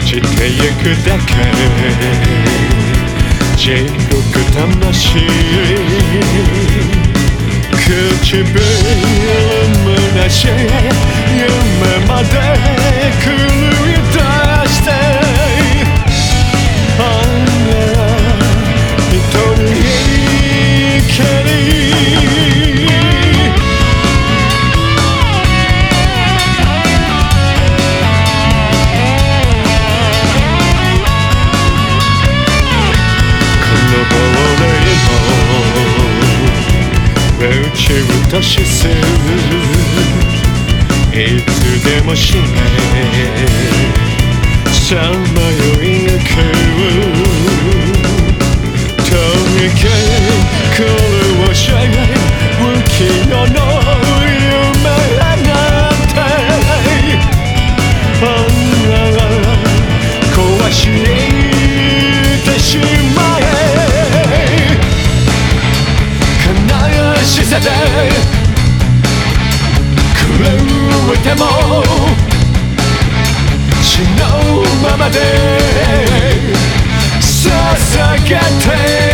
ちてゆくだけ。地獄魂。唇むなしい夢まで狂い出して。でも宇宙としすいつでも死ね。さまよいえても死のままで捧げて